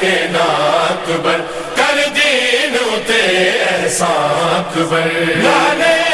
کے ناک بر کر دین تے احسان اکبر لانے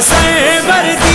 سر بر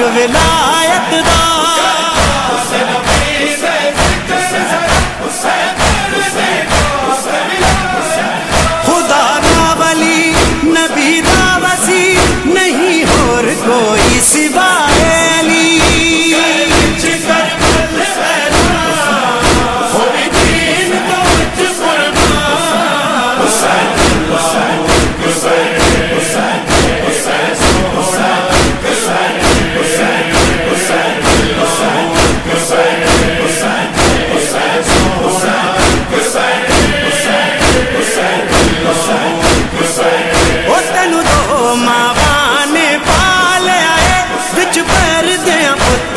ولایت دا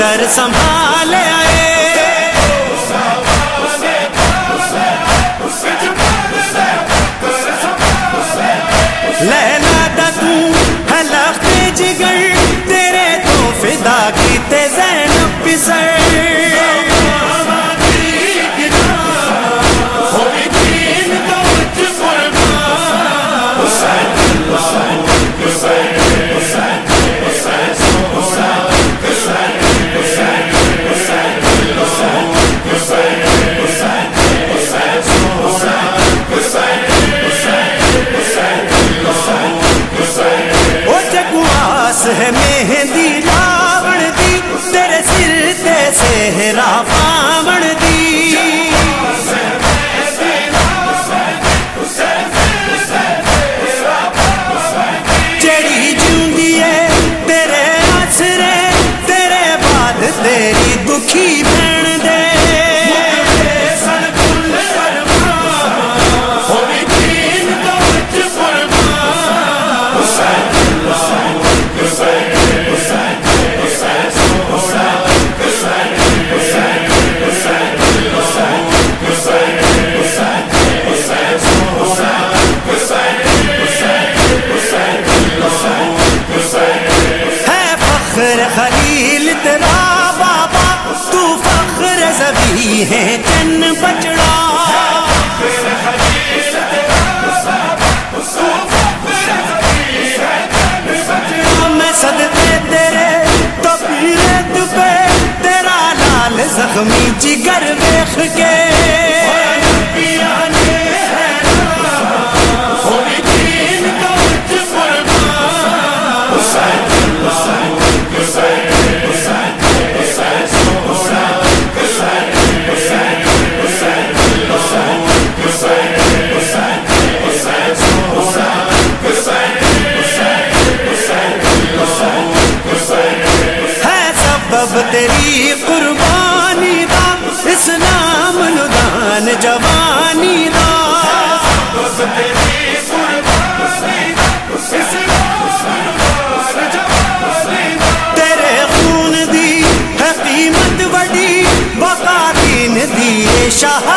کر سنبھالے ہے۔ تن بچڑا۔ میں صدقے تیرے تو پیرے پہ تیرا لال زخمی جی۔ شاہ